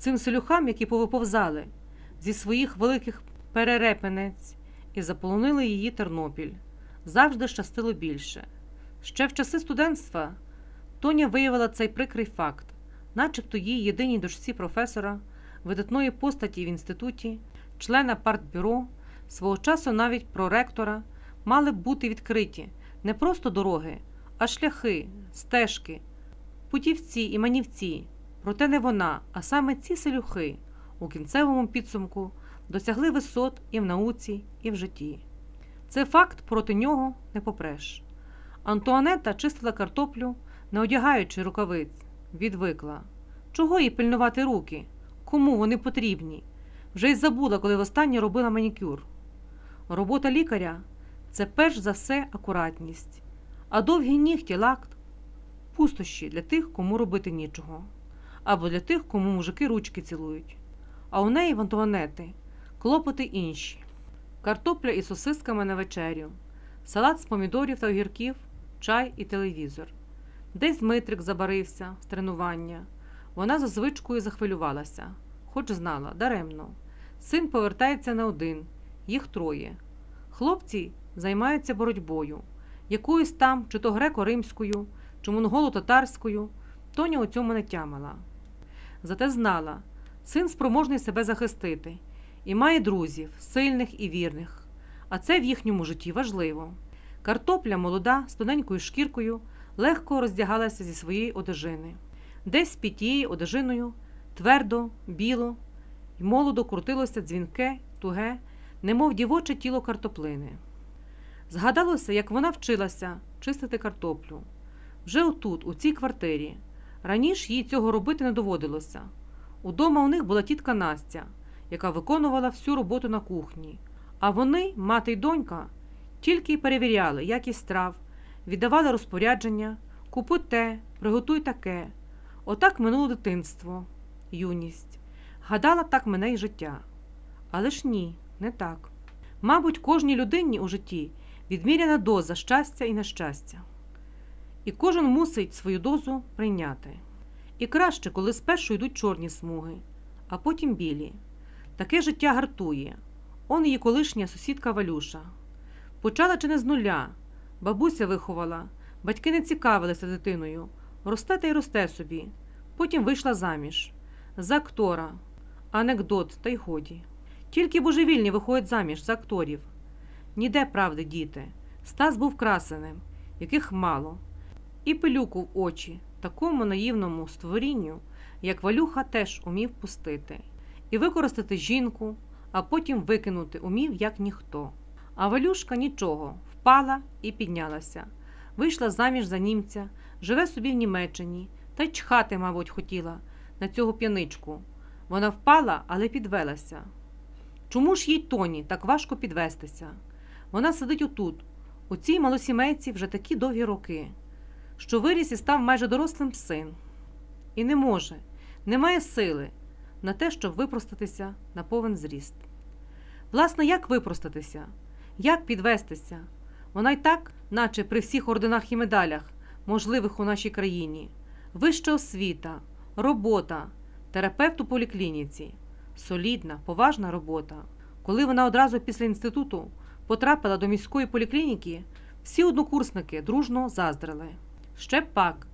цим селюхам, які повиповзали зі своїх великих перерепенець і заполонили її Тернопіль. Завжди щастило більше. Ще в часи студентства Тоня виявила цей прикрий факт, начебто її єдиній дочці професора, видатної постаті в інституті, члена партбюро, свого часу навіть проректора, мали б бути відкриті не просто дороги, а шляхи, стежки, путівці і манівці. Проте не вона, а саме ці селюхи у кінцевому підсумку досягли висот і в науці, і в житті. Це факт проти нього не попреш. Антуанета чистила картоплю, не одягаючи рукавиць, відвикла. Чого їй пильнувати руки? Кому вони потрібні? Вже й забула, коли востаннє робила манікюр. Робота лікаря це перш за все акуратність, а довгі нігті лакт пустощі для тих, кому робити нічого, або для тих, кому мужики ручки цілують. А у неї в Антуанети клопоти інші: картопля із сосисками на вечерю, салат з помідорів та огірків, чай і телевізор. Десь Дмитрик забарився з тренування. Вона за звичкою захвилювалася, хоч знала, даремно. Син повертається не один, їх троє. Хлопці займаються боротьбою, якоюсь там, чи то греко-римською, чи монголо-татарською. Тоня у цьому не тямила. Зате знала, син спроможний себе захистити і має друзів, сильних і вірних. А це в їхньому житті важливо. Картопля молода, з тоненькою шкіркою, легко роздягалася зі своєї одежини. Десь під тією одежиною твердо, біло й молодо крутилося дзвінке, туге, немов дівоче тіло картоплини. Згадалося, як вона вчилася чистити картоплю. Вже отут, у цій квартирі. Раніше їй цього робити не доводилося. Удома у них була тітка Настя, яка виконувала всю роботу на кухні. А вони, мати й донька, тільки й перевіряли якість страв, віддавали розпорядження, купуй те, приготуй таке. Отак минуло дитинство, юність. Гадала, так мене й життя. Але ж ні, не так. Мабуть, кожній людині у житті відміряна доза щастя і нещастя. І кожен мусить свою дозу прийняти. І краще, коли спершу йдуть чорні смуги, а потім білі. Таке життя гартує. Он її колишня сусідка Валюша. Почала чи не з нуля. Бабуся виховала, батьки не цікавилися дитиною. Росте та й росте собі. Потім вийшла заміж. За актора. Анекдот, та й годі. Тільки божевільні виходять заміж за акторів. Ніде правди, діти. Стас був красеним, яких мало. І пилюку в очі, такому наївному створінню, як Валюха теж умів пустити, і використати жінку, а потім викинути умів, як ніхто. А Валюшка нічого, впала і піднялася. Вийшла заміж за німця, живе собі в Німеччині, та й чхати, мабуть, хотіла на цього п'яничку. Вона впала, але підвелася. Чому ж їй тоні так важко підвестися? Вона сидить отут, у цій малосімейці вже такі довгі роки, що виріс і став майже дорослим син. І не може, не має сили на те, щоб випростатися на повен зріст. Власне, як випростатися, як підвестися? Вона й так, наче при всіх орденах і медалях, можливих у нашій країні, вища освіта, робота, терапевт у поліклініці, солідна, поважна робота. Коли вона одразу після інституту потрапила до міської поліклініки, всі однокурсники дружно заздрили. Ще пак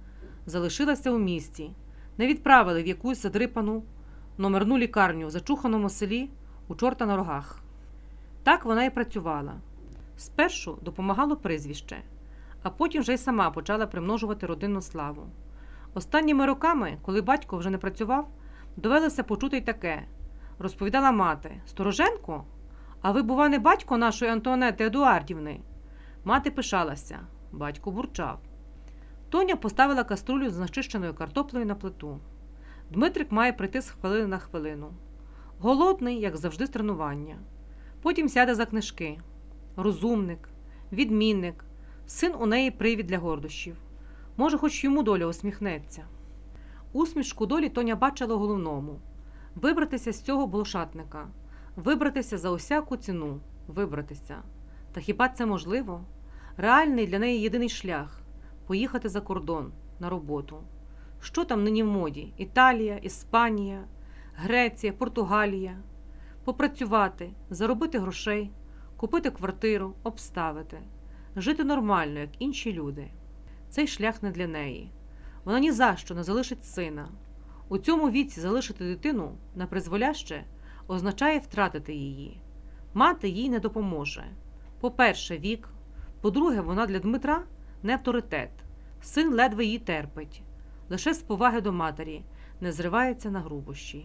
залишилася у місті, не відправили в якусь задрипану номерну лікарню в зачуханому селі у чорта на рогах. Так вона і працювала. Спершу допомагало прізвище, а потім вже й сама почала примножувати родинну славу. Останніми роками, коли батько вже не працював, довелося почути й таке розповідала мати Стороженко? А ви, бува, не батько нашої Антуанети Едуардівни? Мати пишалася, батько бурчав. Тоня поставила каструлю з начищеною картоплею на плиту. Дмитрик має прийти з хвилини на хвилину. Голодний, як завжди, з тренування. Потім сяде за книжки. Розумник, відмінник, син у неї привід для гордощів. Може, хоч йому доля усміхнеться. Усмішку долі Тоня бачила головному вибратися з цього блошатника, вибратися за усяку ціну, вибратися. Та хіба це можливо? Реальний для неї єдиний шлях поїхати за кордон на роботу. Що там нині в моді? Італія, Іспанія. Греція, Португалія, попрацювати, заробити грошей, купити квартиру, обставити, жити нормально, як інші люди. Цей шлях не для неї. Вона ні за що не залишить сина. У цьому віці залишити дитину на призволяще означає втратити її. Мати їй не допоможе. По-перше, вік, по-друге, вона для Дмитра не авторитет. Син ледве її терпить, лише з поваги до матері, не зривається на грубощі.